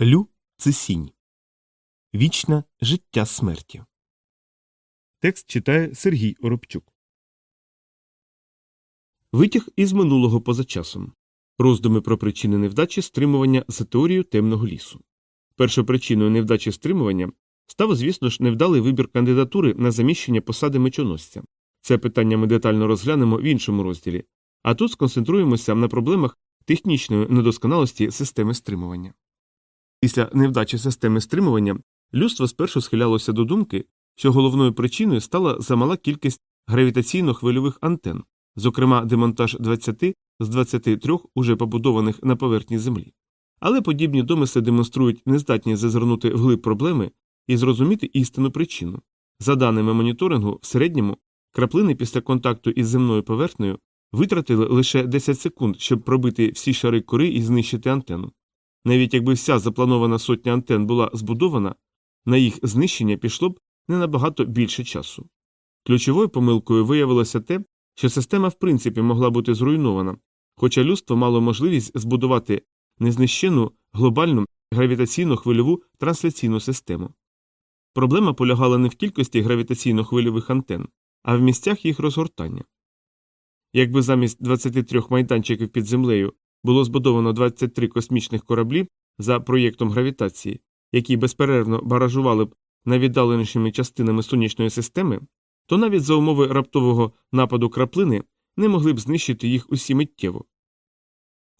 Лю це сінь. Вічне життя смерті. Текст читає Сергій Оробчук. Витяг із минулого поза часом. Роздуми про причини невдачі стримування за теорією темного лісу. Першою причиною невдачі стримування став, звісно ж, невдалий вибір кандидатури на заміщення посади мечоносця. Це питання ми детально розглянемо в іншому розділі, а тут сконцентруємося на проблемах технічної недосконалості системи стримування. Після невдачі системи стримування людство спершу схилялося до думки, що головною причиною стала замала кількість гравітаційно-хвильових антенн, зокрема демонтаж 20 з 23 уже побудованих на поверхні Землі. Але подібні домисли демонструють нездатність зазирнути вглиб проблеми і зрозуміти істинну причину. За даними моніторингу, в середньому краплини після контакту із земною поверхнею витратили лише 10 секунд, щоб пробити всі шари кори і знищити антенну. Навіть якби вся запланована сотня антен була збудована, на їх знищення пішло б не набагато більше часу. Ключовою помилкою виявилося те, що система в принципі могла бути зруйнована, хоча людство мало можливість збудувати незнищену глобальну гравітаційно хвильову трансляційну систему. Проблема полягала не в кількості гравітаційно хвильових антенн, а в місцях їх розгортання. Якби замість 23 майданчиків під землею було збудовано 23 космічних кораблі за проєктом гравітації, які безперервно баражували б найвіддаленішими частинами сонячної системи, то навіть за умови раптового нападу краплини не могли б знищити їх усі миттєво.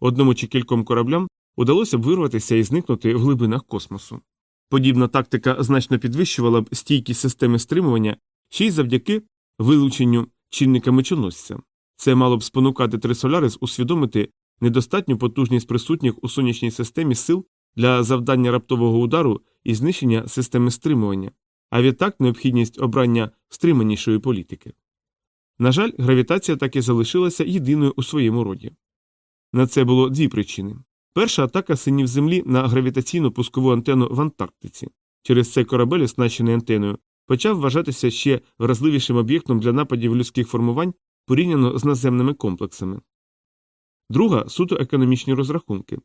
Одному чи кільком кораблям удалося б вирватися і зникнути в глибинах космосу. Подібна тактика значно підвищувала б стійкість системи стримування ще й завдяки вилученню чинника мечоносця. Це мало б спонукати Трисолярис усвідомити недостатню потужність присутніх у сонячній системі сил для завдання раптового удару і знищення системи стримування, а відтак необхідність обрання стриманішої політики. На жаль, гравітація так і залишилася єдиною у своєму роді. На це було дві причини. Перша атака синів Землі на гравітаційну пускову антенну в Антарктиці. Через це корабель, оснащений антеною, почав вважатися ще вразливішим об'єктом для нападів людських формувань порівняно з наземними комплексами. Друга суто економічні розрахунки.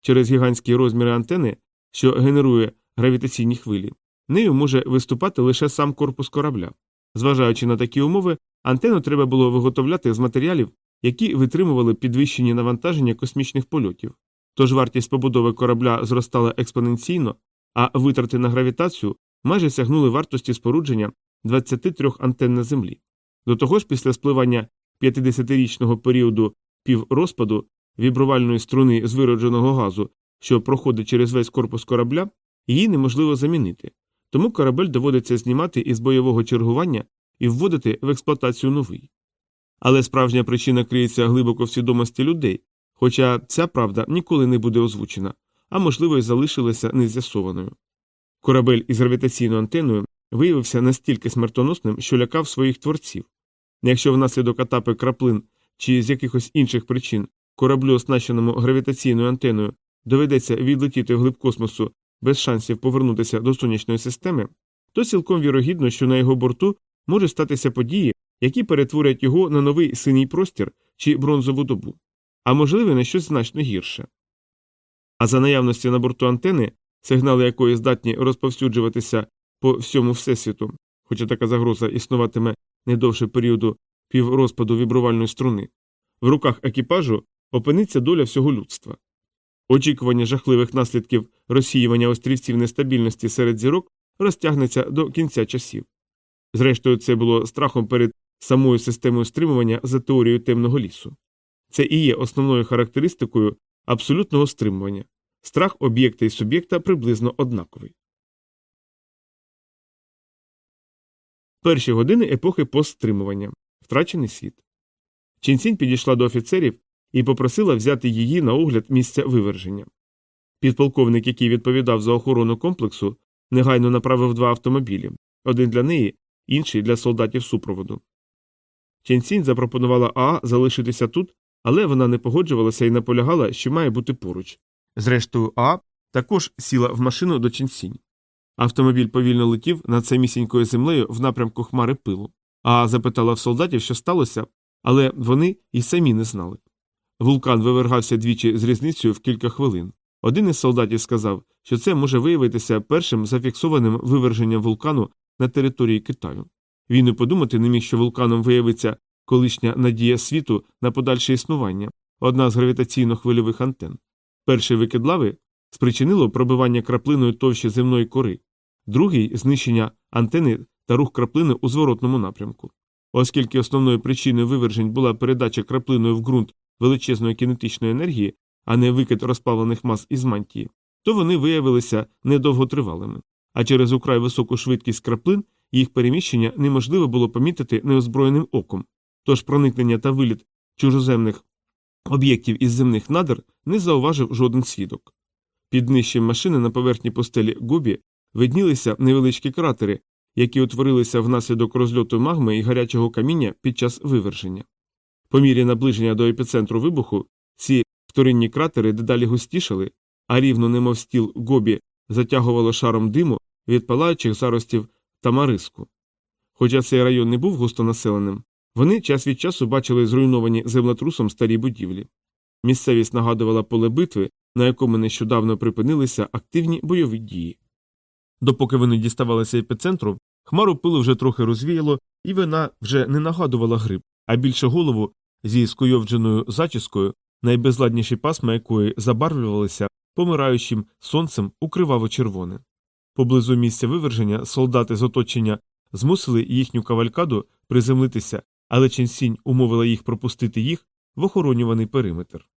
Через гігантські розміри антени, що генерує гравітаційні хвилі, нею може виступати лише сам корпус корабля. Зважаючи на такі умови, антенну треба було виготовляти з матеріалів, які витримували підвищені навантаження космічних польотів. Тож вартість побудови корабля зростала експоненційно, а витрати на гравітацію майже сягнули вартості спорудження 23 антенн на Землі. До того ж, після спливання 50-річного періоду піврозпаду вібрувальної струни з виродженого газу, що проходить через весь корпус корабля, її неможливо замінити, тому корабель доводиться знімати із бойового чергування і вводити в експлуатацію новий. Але справжня причина криється глибоко в свідомості людей, хоча ця правда ніколи не буде озвучена, а можливо й залишилася нез'ясованою. Корабель із гравітаційною антеною виявився настільки смертоносним, що лякав своїх творців. Якщо внаслідок атапи краплин чи з якихось інших причин кораблю, оснащеному гравітаційною антеною, доведеться відлетіти в глиб космосу без шансів повернутися до сонячної системи, то цілком вірогідно, що на його борту можуть статися події, які перетворять його на новий синій простір чи бронзову добу, а можливо на щось значно гірше. А за наявності на борту антени, сигнали якої здатні розповсюджуватися по всьому всесвіту, хоча така загроза існуватиме не довше періоду піврозпаду вібрувальної струни, в руках екіпажу опиниться доля всього людства. Очікування жахливих наслідків розсіювання острівців нестабільності серед зірок розтягнеться до кінця часів. Зрештою, це було страхом перед самою системою стримування за теорією темного лісу. Це і є основною характеристикою абсолютного стримування. Страх об'єкта і суб'єкта приблизно однаковий. Перші години епохи постстримування. Втрачений світ. Чінсінь підійшла до офіцерів і попросила взяти її на огляд місця виверження. Підполковник, який відповідав за охорону комплексу, негайно направив два автомобілі один для неї, інший для солдатів супроводу. Ченсінь запропонувала Аа залишитися тут, але вона не погоджувалася і наполягала, що має бути поруч. Зрештою, Аа також сіла в машину до Ченсінь. Автомобіль повільно летів над самісінькою землею в напрямку хмари пилу. Аа запитала в солдатів, що сталося, але вони й самі не знали. Вулкан вивергався двічі з різницею в кілька хвилин. Один із солдатів сказав, що це може виявитися першим зафіксованим виверженням вулкану на території Китаю. Він і подумати не міг, що вулканом виявиться колишня надія світу на подальше існування, одна з гравітаційно-хвильових антен. Перший викид лави спричинило пробивання краплиною товщі земної кори, другий знищення антени та рух краплини у зворотному напрямку. Оскільки основною причиною вивержень була передача краплиною в ґрунт величезної кінетичної енергії, а не викид розпалених мас із мантії, то вони виявилися недовготривалими, а через украй високу швидкість краплин їх переміщення неможливо було помітити неозброєним оком, тож проникнення та виліт чужоземних об'єктів із земних надр не зауважив жоден свідок. Під нижчим машини на поверхні постелі Гобі виднілися невеличкі кратери, які утворилися внаслідок розльоту магми і гарячого каміння під час виверження. По мірі наближення до епіцентру вибуху ці вторинні кратери дедалі густішали, а рівно немов стіл Гобі затягувало шаром диму від палаючих заростів тамариску. Хоча цей район не був густонаселеним, вони час від часу бачили зруйновані землетрусом старі будівлі. Місцевість нагадувала поле битви, на якому нещодавно припинилися активні бойові дії. Допоки вони діставалися епіцентру, хмару пилу вже трохи розвіяло, і вона вже не нагадувала гриб, а більше голову зі скуйовдженою зачіскою, найбезладніші пасма якої забарвлювалися помираючим сонцем у криваво-червоне. Поблизу місця виверження солдати з оточення змусили їхню кавалькаду приземлитися, але Ченсінь умовила їх пропустити їх в охоронюваний периметр.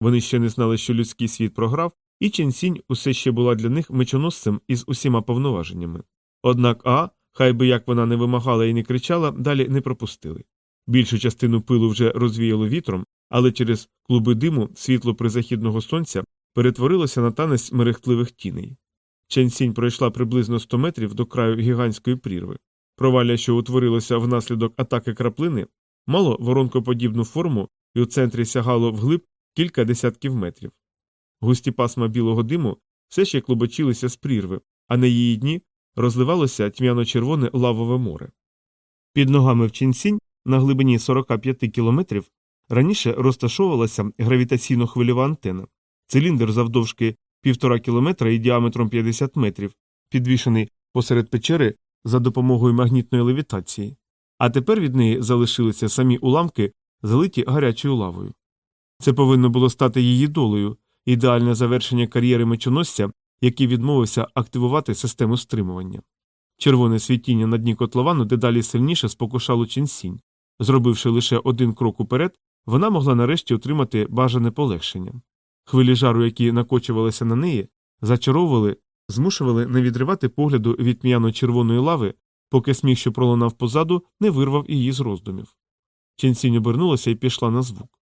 Вони ще не знали, що людський світ програв, і Ченсінь усе ще була для них мечоносцем із усіма повноваженнями. Однак А, хай би як вона не вимагала і не кричала, далі не пропустили. Більшу частину пилу вже розвіяло вітром, але через клуби диму світло призахідного сонця перетворилося на танець мерехтливих тіней. Ченсінь пройшла приблизно 100 метрів до краю гігантської прірви. Провалля, що утворилося внаслідок атаки краплини, мало воронкоподібну форму і у центрі сягало вглиб кілька десятків метрів. Густі пасма білого диму все ще клубочилися з прірви, а на її дні розливалося тьмяно-червоне лавове море. Під ногами в Ченсінь на глибині 45 кілометрів раніше розташовувалася гравітаційно-хвильова антена, циліндр завдовжки півтора кілометра і діаметром 50 метрів, підвішений посеред печери за допомогою магнітної левітації, а тепер від неї залишилися самі уламки, залиті гарячою лавою. Це повинно було стати її долею, ідеальне завершення кар'єри мечоносця, який відмовився активувати систему стримування. Червоне світіння на дні котловану дедалі сильніше спокушало ченсінь. Зробивши лише один крок уперед, вона могла нарешті отримати бажане полегшення. Хвилі жару, які накочувалися на неї, зачаровували, змушували не відривати погляду від м'яно-червоної лави, поки сміх, що пролунав позаду, не вирвав її з роздумів. Ченсінь обернулася і пішла на звук.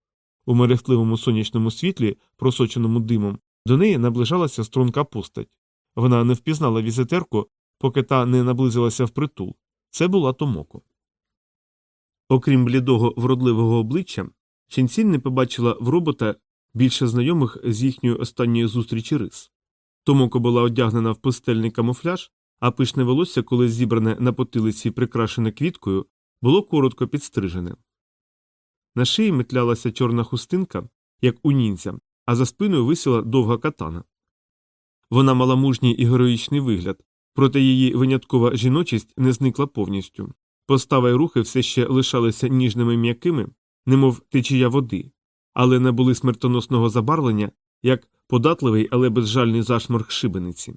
У мерехтливому сонячному світлі, просоченому димом, до неї наближалася струнка постать. Вона не впізнала візитерку, поки та не наблизилася впритул. Це була Томоко. Окрім блідого вродливого обличчя, Ченсінь не побачила в робота більше знайомих з їхньої останньої зустрічі рис. Томоко була одягнена в пустельний камуфляж, а пишне волосся, коли зібране на потилиці прикрашене квіткою, було коротко підстрижене. На шиї метлялася чорна хустинка, як у нінця, а за спиною висіла довга катана. Вона мала мужній і героїчний вигляд, проте її виняткова жіночість не зникла повністю. Постава й рухи все ще лишалися ніжними м'якими, немов течія води, але не були смертоносного забарвлення, як податливий, але безжальний зашморг шибениці.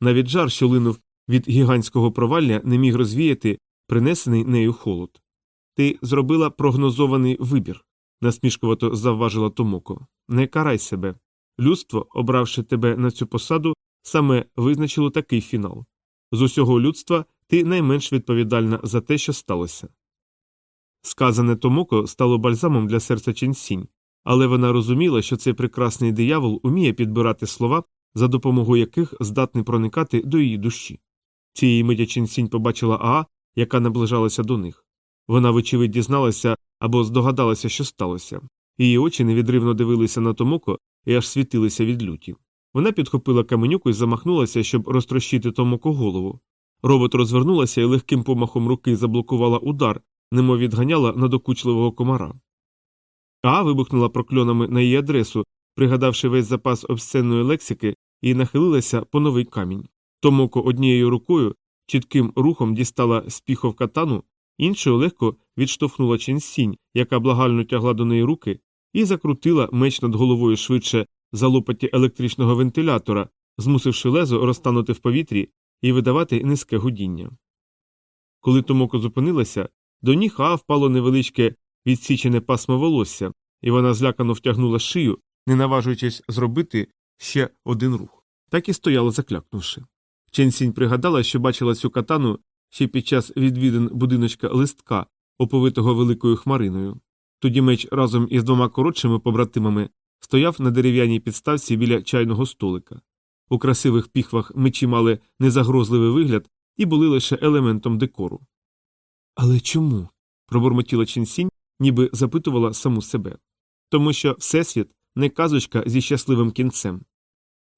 Навіть жар, що линув від гігантського провалля, не міг розвіяти принесений нею холод. Ти зробила прогнозований вибір, насмішкувато завважила Томоко. Не карай себе. Людство, обравши тебе на цю посаду, саме визначило такий фінал. З усього людства ти найменш відповідальна за те, що сталося. Сказане Томоко стало бальзамом для серця Ченсінь, але вона розуміла, що цей прекрасний диявол уміє підбирати слова, за допомогою яких здатний проникати до її душі. Цієї миті Ченсінь побачила Аа, яка наближалася до них. Вона, вочевидь, дізналася або здогадалася, що сталося. Її очі невідривно дивилися на Томоко і аж світилися від люті. Вона підхопила каменюку і замахнулася, щоб розтрощити Томоко голову. Робот розвернулася і легким помахом руки заблокувала удар, немов відганяла надокучливого комара. А вибухнула прокльонами на її адресу, пригадавши весь запас обсценної лексики, і нахилилася по новий камінь. Томоко однією рукою чітким рухом дістала з піхов катану, іншою легко відштовхнула ченсінь, яка благально тягла до неї руки, і закрутила меч над головою швидше за лопаті електричного вентилятора, змусивши лезо розтанути в повітрі і видавати низьке гудіння. Коли Томоко зупинилася, до ніг Аа впало невеличке відсічене пасмо волосся, і вона злякано втягнула шию, не наважуючись зробити ще один рух. Так і стояла, заклякнувши. Ченсінь пригадала, що бачила цю катану ще під час відвідин будиночка листка, оповитого великою хмариною. Тоді меч разом із двома коротшими побратимами стояв на дерев'яній підставці біля чайного столика. У красивих піхвах мечі мали незагрозливий вигляд і були лише елементом декору. Але чому? пробурмотіла Ченсінь, ніби запитувала саму себе. Тому що Всесвіт не казочка зі щасливим кінцем.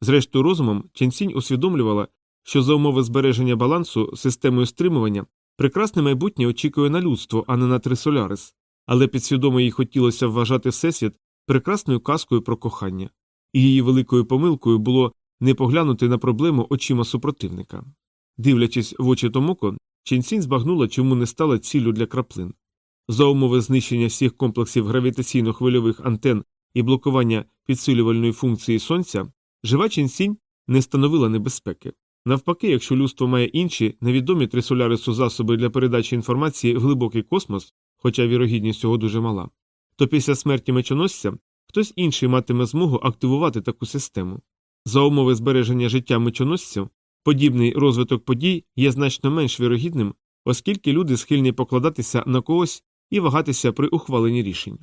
Зрештою, розумом Ченсінь усвідомлювала, що за умови збереження балансу системою стримування прекрасне майбутнє очікує на людство, а не на Трисолярис, але підсвідомо їй хотілося вважати Всесвіт прекрасною казкою про кохання, і її великою помилкою було не поглянути на проблему очима супротивника. Дивлячись в очі Томоко, Ченсінь збагнула, чому не стала ціллю для краплин. За умови знищення всіх комплексів гравітаційно-хвильових антен і блокування підсилювальної функції сонця, жива Ченсінь не становила небезпеки. Навпаки, якщо людство має інші невідомі трисолярису засоби для передачі інформації в глибокий космос, хоча вірогідність цього дуже мала, то після смерті мечоносця хтось інший матиме змогу активувати таку систему. За умови збереження життя мечоносців, подібний розвиток подій є значно менш вірогідним, оскільки люди схильні покладатися на когось і вагатися при ухваленні рішень.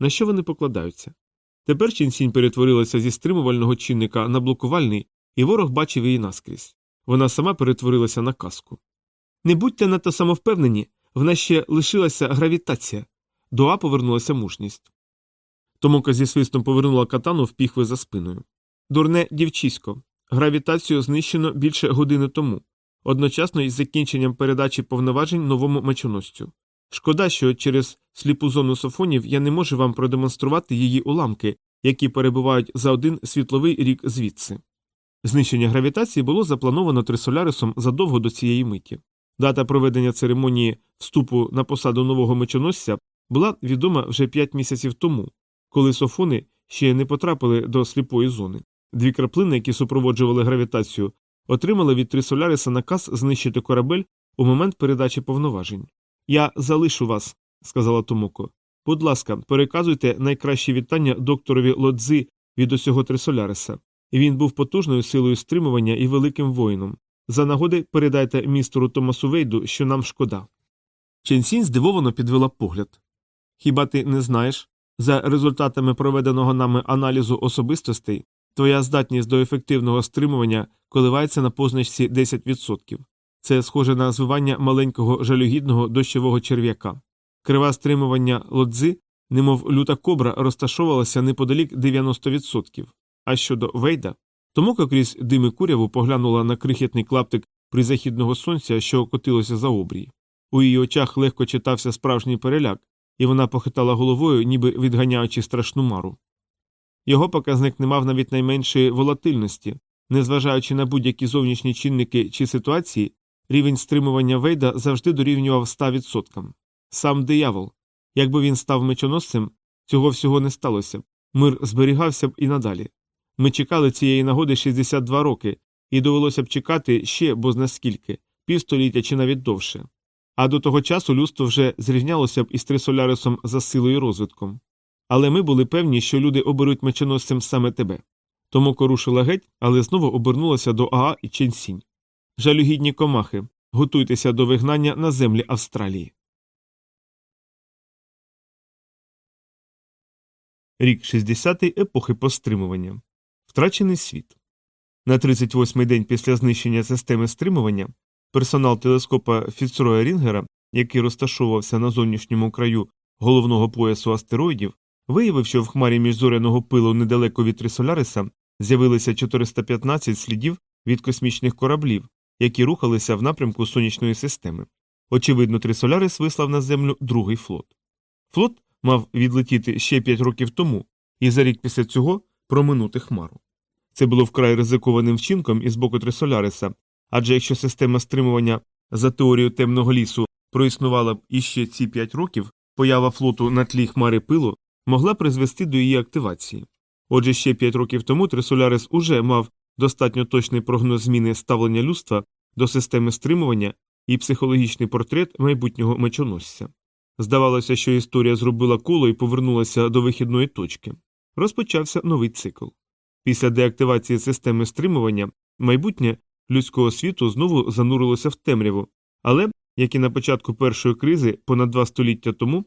На що вони покладаються? Тепер Чінсінь перетворилася зі стримувального чинника на блокувальний, і ворог бачив її наскрізь. Вона сама перетворилася на казку. Не будьте надто самовпевнені, в нас ще лишилася гравітація. До повернулася мужність. Томока зі свистом повернула катану в піхви за спиною. Дурне дівчисько. Гравітацію знищено більше години тому, одночасно із закінченням передачі повноважень новому мечоносцю. Шкода, що через сліпу зону софонів я не можу вам продемонструвати її уламки, які перебувають за один світловий рік звідси. Знищення гравітації було заплановано Трисолярисом задовго до цієї миті. Дата проведення церемонії вступу на посаду нового мечоносця була відома вже п'ять місяців тому, коли софони ще не потрапили до сліпої зони. Дві краплини, які супроводжували гравітацію, отримали від Трисоляриса наказ знищити корабель у момент передачі повноважень. Я залишу вас, сказала Томоко. Будь ласка, переказуйте найкращі вітання докторові Лодзи від усього Трисоляриса. Він був потужною силою стримування і великим воїном. За нагоди передайте містеру Томасу Вейду, що нам шкода. Ченсінь здивовано підвела погляд. Хіба ти не знаєш? За результатами проведеного нами аналізу особистостей, твоя здатність до ефективного стримування коливається на позначці 10%. Це схоже на звивання маленького жалюгідного дощового черв'яка. Крива стримування лодзи, немов люта кобра, розташовувалася неподалік 90%. А щодо Вейда, Томока крізь дими куряву поглянула на крихітний клаптик призахідного сонця, що котилося за обрій. У її очах легко читався справжній переляк, і вона похитала головою, ніби відганяючи страшну мару. Його показник не мав навіть найменшої волатильності, незважаючи на будь-які зовнішні чинники чи ситуації, рівень стримування Вейда завжди дорівнював 100%. Сам диявол. Якби він став мечоносцем, цього всього не сталося б. Мир зберігався б і надалі. Ми чекали цієї нагоди 62 роки, і довелося б чекати ще бозна скільки, півстоліття чи навіть довше. А до того часу людство вже зрівнялося б із Трисолярисом за силою і розвитком. Але ми були певні, що люди оберуть мечоносцем саме тебе. Тому корушила геть, але знову обернулася до Аа і Ченсінь. Жалюгідні комахи, готуйтеся до вигнання на землі Австралії. Рік 60-й епохи постримування. Втрачений світ. На 38-й день після знищення системи стримування персонал телескопа Фіцроя Рінгера, який розташовувався на зовнішньому краю головного поясу астероїдів, виявив, що в хмарі міжзоряного пилу недалеко від Трисоляриса з'явилися 415 слідів від космічних кораблів, які рухалися в напрямку сонячної системи. Очевидно, Трисолярис вислав на землю другий флот. Флот мав відлетіти ще 5 років тому, і за рік після цього проминути хмару. Це було вкрай ризикованим вчинком із боку Трисоляриса, адже якщо система стримування за теорією темного лісу проіснувала б іще ці п'ять років, поява флоту на тлі хмари пилу могла призвести до її активації. Отже, ще п'ять років тому Трисолярис уже мав достатньо точний прогноз зміни ставлення людства до системи стримування і психологічний портрет майбутнього мечоносця. Здавалося, що історія зробила коло і повернулася до вихідної точки. Розпочався новий цикл. Після деактивації системи стримування майбутнє людського світу знову занурилося в темряву, але, як і на початку першої кризи понад два століття тому,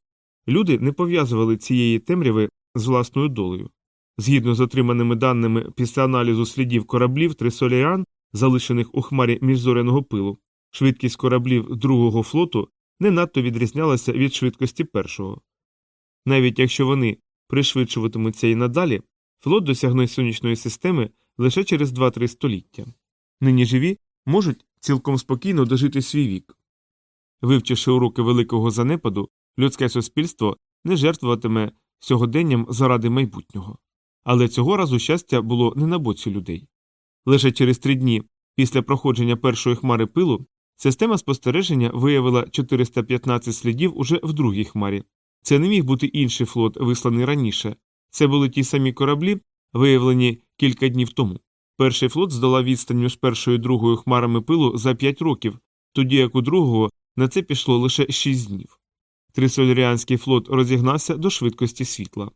люди не пов'язували цієї темряви з власною долею. Згідно з отриманими даними після аналізу слідів кораблів Трисоліан, залишених у хмарі міжзоряного пилу, швидкість кораблів другого флоту не надто відрізнялася від швидкості першого. Навіть якщо вони пришвидшуватимуться і надалі, флот досягне сонячної системи лише через 2-3 століття. Нині живі можуть цілком спокійно дожити свій вік. Вивчивши уроки великого занепаду, людське суспільство не жертвуватиме сьогоденням заради майбутнього. Але цього разу щастя було не на боці людей. Лише через три дні після проходження першої хмари пилу система спостереження виявила 415 слідів уже в другій хмарі. Це не міг бути інший флот, висланий раніше. Це були ті самі кораблі, виявлені кілька днів тому. Перший флот здолав відстань між першою і другою хмарами пилу за 5 років, тоді як у другого на це пішло лише 6 днів. Трисоляріанський флот розігнався до швидкості світла.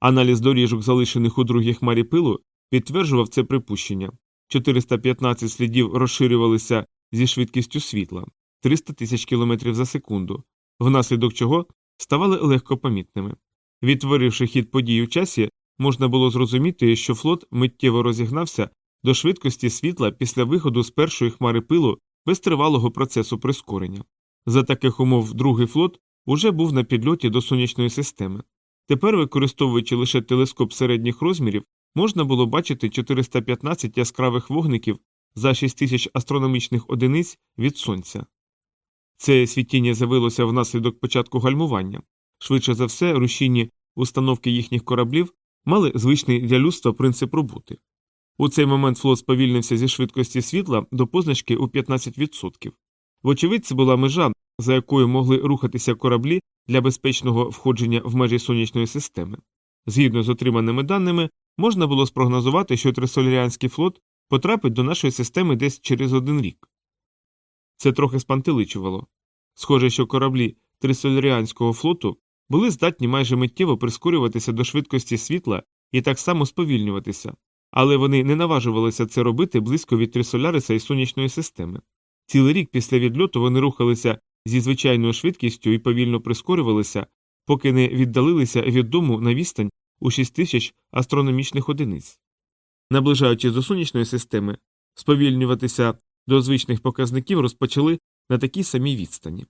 Аналіз доріжок, залишених у другій хмарі пилу, підтверджував це припущення 415 слідів розширювалися зі швидкістю світла 300 тисяч кілометрів за секунду, внаслідок чого ставали легкопомітними. Відтворивши хід подій у часі, можна було зрозуміти, що флот миттєво розігнався до швидкості світла після виходу з першої хмари пилу без тривалого процесу прискорення. За таких умов другий флот уже був на підльоті до сонячної системи. Тепер, використовуючи лише телескоп середніх розмірів, можна було бачити 415 яскравих вогників за 6 тисяч астрономічних одиниць від сонця. Це світіння з'явилося внаслідок початку гальмування. Швидше за все, рушійні установки їхніх кораблів мали звичний для людства принцип роботи. У цей момент флот сповільнився зі швидкості світла до позначки у 15%. Вочевидь, це була межа, за якою могли рухатися кораблі для безпечного входження в межі сонячної системи. Згідно з отриманими даними, можна було спрогнозувати, що Трисоляріанський флот потрапить до нашої системи десь через один рік. Це трохи спантеличувало. Схоже, що кораблі Трисоляріанського флоту були здатні майже миттєво прискорюватися до швидкості світла і так само сповільнюватися, але вони не наважувалися це робити близько від Трисоляриса і сонячної системи. Цілий рік після відльоту вони рухалися зі звичайною швидкістю і повільно прискорювалися, поки не віддалилися від дому на відстань у 6 тисяч астрономічних одиниць. Наближаючись до сонячної системи, сповільнюватися до звичних показників розпочали на такій самій відстані.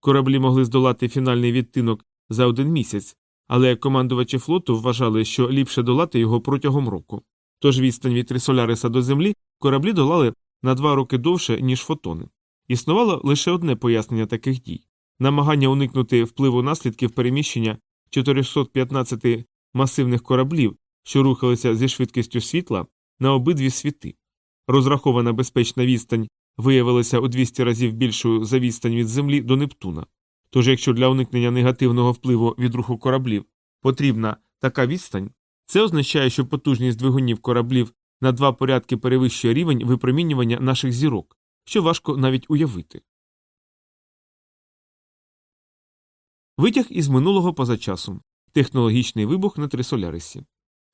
Кораблі могли здолати фінальний відтинок за один місяць, але командувачі флоту вважали, що ліпше долати його протягом року. Тож відстань від Трисоляриса до Землі кораблі долали на два роки довше, ніж фотони. Існувало лише одне пояснення таких дій намагання уникнути впливу наслідків переміщення 415 масивних кораблів, що рухалися зі швидкістю світла на обидві світи. Розрахована безпечна відстань виявилася у 200 разів більшою за відстань від Землі до Нептуна. Тож, якщо для уникнення негативного впливу від руху кораблів потрібна така відстань, це означає, що потужність двигунів кораблів на два порядки перевищує рівень випромінювання наших зірок, що важко навіть уявити. Витяг із минулого поза часом технологічний вибух на Трисолярисі.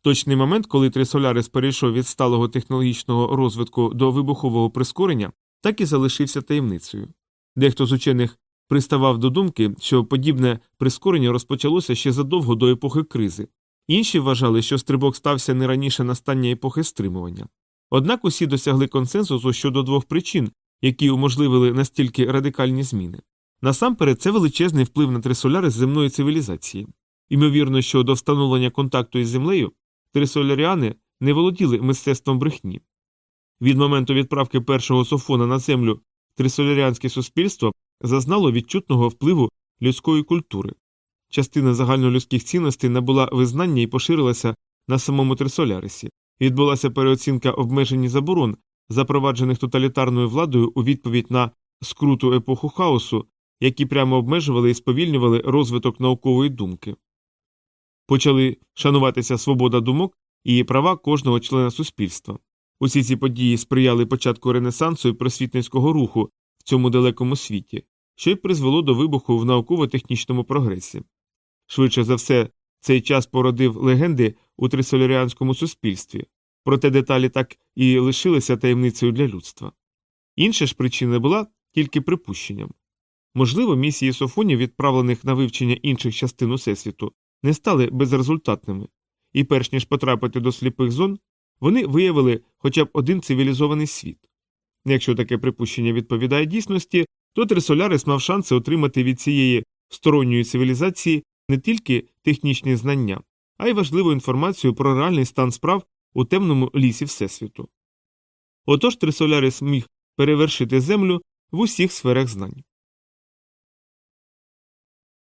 Точний момент, коли Трисолярис перейшов від сталого технологічного розвитку до вибухового прискорення, так і залишився таємницею. Дехто з учених приставав до думки, що подібне прискорення розпочалося ще задовго до епохи кризи, інші вважали, що стрибок стався не раніше настання епохи стримування. Однак усі досягли консенсусу щодо двох причин, які уможливили настільки радикальні зміни. Насамперед, це величезний вплив на трисолярис земної цивілізації. Ймовірно, що до встановлення контакту із землею трисоляріани не володіли мистецтвом брехні. Від моменту відправки першого софона на землю трисоляріанське суспільство зазнало відчутного впливу людської культури. частина загальнолюдських цінностей набула визнання і поширилася на самому Трисолярисі. Відбулася переоцінка обмежень заборон, запроваджених тоталітарною владою у відповідь на скруту епоху хаосу, які прямо обмежували і сповільнювали розвиток наукової думки. Почали шануватися свобода думок і права кожного члена суспільства. Усі ці події сприяли початку Ренесансу і просвітницького руху в цьому далекому світі, що й призвело до вибуху в науково-технічному прогресі. Швидше за все, цей час породив легенди у трисоляріанському суспільстві, проте деталі так і лишилися таємницею для людства. Інша ж причина була тільки припущенням. Можливо, місії софонів, відправлених на вивчення інших частин Усесвіту, не стали безрезультатними, і перш ніж потрапити до сліпих зон, вони виявили хоча б один цивілізований світ. Якщо таке припущення відповідає дійсності, то Трисолярис мав шанси отримати від цієї сторонньої цивілізації не тільки технічні знання, а й важливу інформацію про реальний стан справ у темному лісі Всесвіту. Отож Трисолярис міг перевершити Землю в усіх сферах знань.